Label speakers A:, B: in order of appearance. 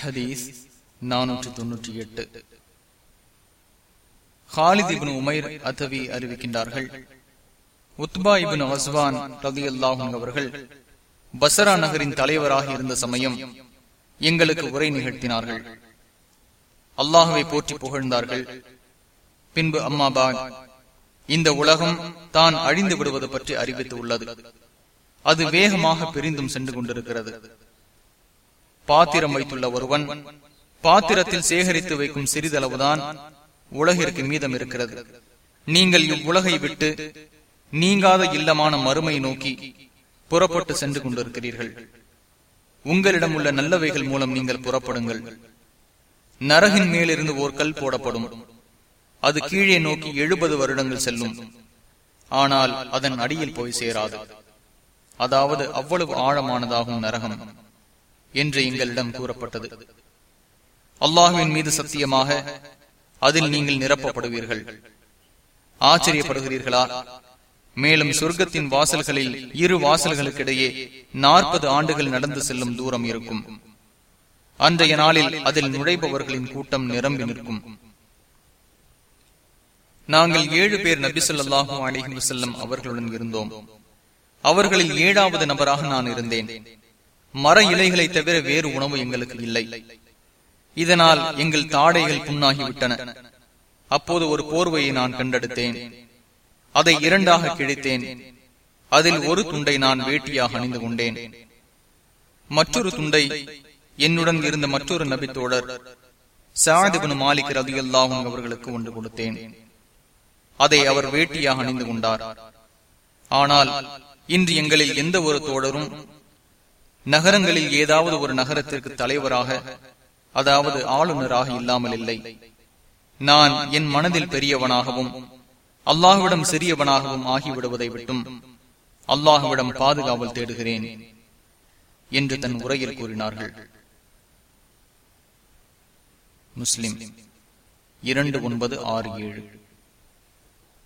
A: ஹதீஸ் நானூற்றி தொன்னூற்றி எட்டு. ஹாலித் இபின் உமைர் அத்தவி அறிவிக்கின்றார்கள் உத்பா இபின் அஸ்வான் ரதி அல்லாஹும் அவர்கள் பசரா நகரின் தலைவராக இருந்த சமயம் எங்களுக்கு உரை நிகழ்த்தினார்கள் அல்லாஹுவை போற்றி புகழ்ந்தார்கள் பின்பு அம்மாபாக் இந்த உலகம் தான் அழிந்து விடுவது பற்றி அறிவித்து உள்ளது அது வேகமாக பிரிந்தும் சென்று கொண்டிருக்கிறது பாத்திரம் வைத்துள்ள ஒருவன் பாத்திரத்தில் சேகரித்து வைக்கும் சிறிதளவுதான் உலகிற்கு மீதம் இருக்கிறது. நீங்கள் இவ்வுலகை விட்டு நீங்காத இல்லமான மறுமை நோக்கி புறப்பட்டு சென்று கொண்டிருக்கிறீர்கள். உங்களிடம் உள்ள நல்லவைகள் மூலம் நீங்கள் புறப்படுங்கள். நரகின் மேலிருந்து ஓர் கல் போடப்படும். அது கீழே நோக்கி எழுபது வருடங்கள் செல்லும். ஆனால் அதன் அடியில் போய் சேராது. அதாவது அவ்வளவு ஆழமானதாகும் நரகம். என்று எங்களிடம் கூறப்பட்டது. அல்லாஹுவின் மீது சத்தியமாக அதில் நீங்கள் நிரப்பப்படுவீர்கள். ஆச்சரியப்படுகிறீர்களா? மேலும் சொர்க்கத்தின் வாசல்களில் இரு வாசல்களுக்கிடையே நாற்பது ஆண்டுகள் நடந்து செல்லும் தூரம் இருக்கும். அன்றைய நாளில் அதில் நுழைபவர்களின் கூட்டம் நிரம்பி நிற்கும். நாங்கள் ஏழு பேர் நபி சொல்லாஹு அலிஹி வசல்லம் அவர்களுடன் இருந்தோம். அவர்களில் ஏழாவது நபராக நான் இருந்தேன். மர இலைகளை தவிர வேறு உணவு எங்களுக்கு இல்லை. இதனால் எங்கள் தாடைகள் புண்ணாகிவிட்டன. அப்போது ஒரு போர்வையை நான் கண்டெடுத்தேன். அதை இரண்டாக கிழித்தேன். அதில் ஒரு துண்டை நான் வேட்டியாக அணிந்து கொண்டேன். மற்றொரு துண்டை என்னுடன் இருந்த மற்றொரு நபித்தோழர் சாதிபுன் மாலிக் ரதி அல்லாஹும் அவர்களுக்கு ஒன்று கொடுத்தேன். அதை அவர் வேட்டியாக அணிந்து கொண்டார். ஆனால் இன்று எங்களில் எந்த ஒரு தோழரும் நகரங்களில் ஏதாவது ஒரு நகரத்திற்கு தலைவராக அதாவது ஆளுநராக இல்லாமல் இல்லை. நான் என் மனதில் பெரியவனாகவும் அல்லாஹுவிடம் சிறியவனாகவும் ஆகிவிடுவதை விட்டும் அல்லாஹுவிடம் பாதுகாவல் தேடுகிறேன் என்று தன் உரையில் கூறினார்கள். முஸ்லிம் இரண்டு ஒன்பது ஆறு ஏழு.